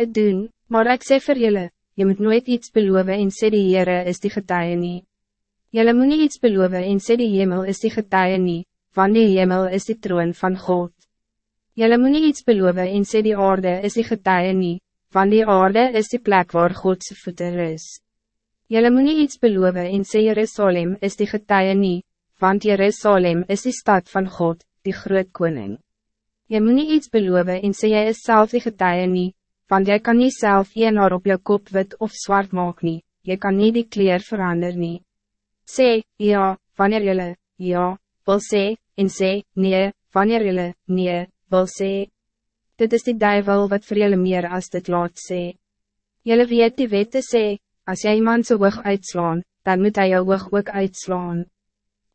het doen, maar ik sê vir julle, je moet nooit iets beloven en sê die Heere is die getuie nie. Julle moet nie iets beloven en sê die hemel is die getuie nie, want die hemel is die troon van God. Julle moet nie iets beloven en sê die aarde is die getuie nie, want die aarde is die plek waar Godse voeten is. Julle moet nie iets beloven en sê Jerusalem is die getuie nie, want Jerusalem is die stad van God, die groot koning. Je moet niet iets beloven en sê jy is self die getuie nie, want jy kan niet zelf een haar op jou kop wit of zwart maak nie, jy kan niet die kleer verander nie. Sê, ja, wanneer jylle, ja, wil sê, en sê, nee, wanneer jylle, nee, wil sê. Dit is die duivel wat vir jylle meer as dit laat sê. Jylle weet die wette sê, as jy iemand so hoog uitslaan, dan moet hij jou hoog ook uitslaan.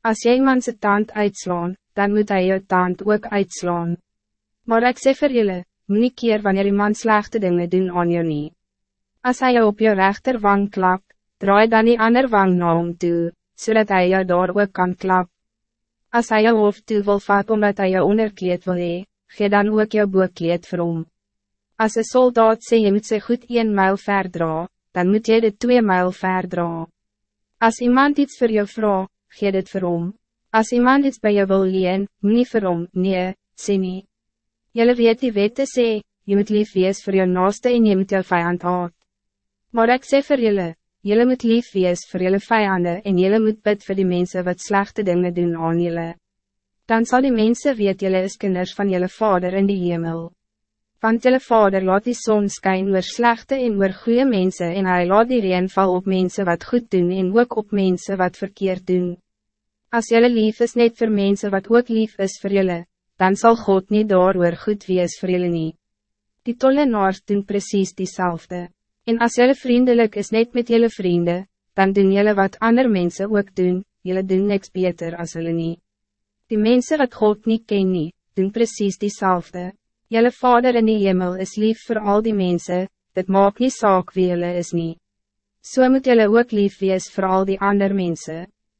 As jy iemand sy tand uitslaan, dan moet hij jou tand ook uitslaan. Maar ik sê vir jylle, moet keer wanneer iemand slechte dingen doen aan jou nie. As hy jou op jou rechter wang klap, draai dan die ander wang na hom toe, zodat so hij jou daar ook kan klap. As hy jou hoofd toe wil vat omdat hij jou onderkleed wil hee, gee dan ook jou boekleed vir hom. As een soldaat sê jy moet sy goed 1 mijl ver dra, dan moet jy dit 2 mijl ver dra. As iemand iets voor jou vraag, gee dit vir hom. As iemand iets bij jou wil leen, moet nie vir hom, nee, sê nie. Jelle weet die wette sê, je moet lief wees voor jou naaste en je moet jou vijand haat. Maar ik sê voor jullie, jullie moet lief wees voor jullie vijanden en jullie moet bid voor die mensen wat slechte dingen doen aan jullie. Dan zal die mensen weet jullie is kinders van jullie vader in die hemel. Want jullie vader laat die zon skyn oor slechte en oor goede mensen en hij laat die reen val op mensen wat goed doen en ook op mensen wat verkeerd doen. Als jullie lief is net voor mensen wat ook lief is voor jullie, dan zal God niet oor goed wees vir julle nie. Die tollenaars doen precies diezelfde. En als jullie vriendelijk is net met jullie vrienden, dan doen jullie wat andere mensen ook doen, jullie doen niks beter als jullie niet. Die mensen wat God niet ken nie, doen precies diezelfde. Jullie vader in die hemel is lief voor al die mensen, dit maakt niet saak wie jullie is niet. Zo so moet jullie ook lief wees voor al die andere mensen.